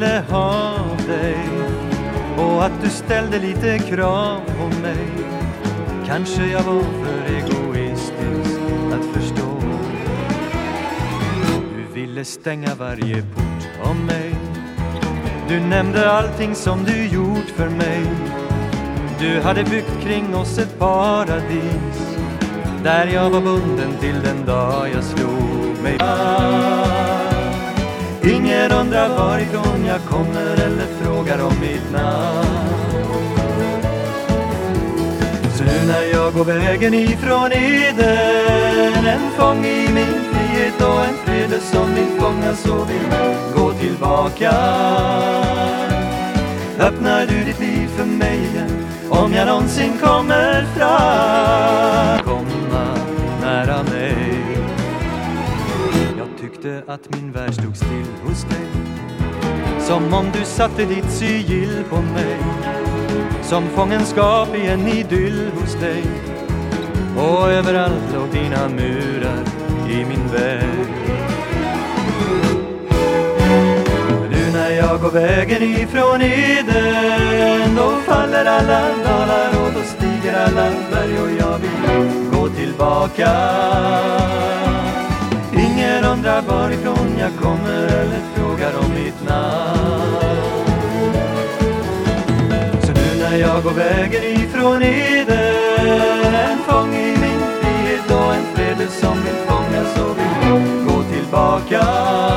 ville ha dig och att du ställde lite krav på mig. Kanske jag var för egoistisk att förstå. Du ville stänga varje port om mig. Du nämnde allting som du gjort för mig. Du hade byggt kring oss ett paradis där jag var bunden till den dag jag slog mig Ingen undrar varifrån jag kommer eller frågar om mitt namn. Så nu när jag går vägen ifrån Eden En fång i min frihet och en fred som vill fånga så vill gå tillbaka. Öppnar du ditt liv för mig igen om jag någonsin kommer fram? Tyckte att min värld stod still hos dig. Som om du satte ditt sigill på mig. Som fångenskap i en idyll hos dig. Och överallt låg dina murar i min väg. Nu när jag går vägen ifrån Eden Då faller alla dalar och då stiger alla berg och jag vill gå tillbaka undrar varifrån jag kommer eller frågar om mitt namn. Så nu när jag går vägen ifrån Eden, en fång i min frihet och en fredlig som vill fångas och vill gå tillbaka.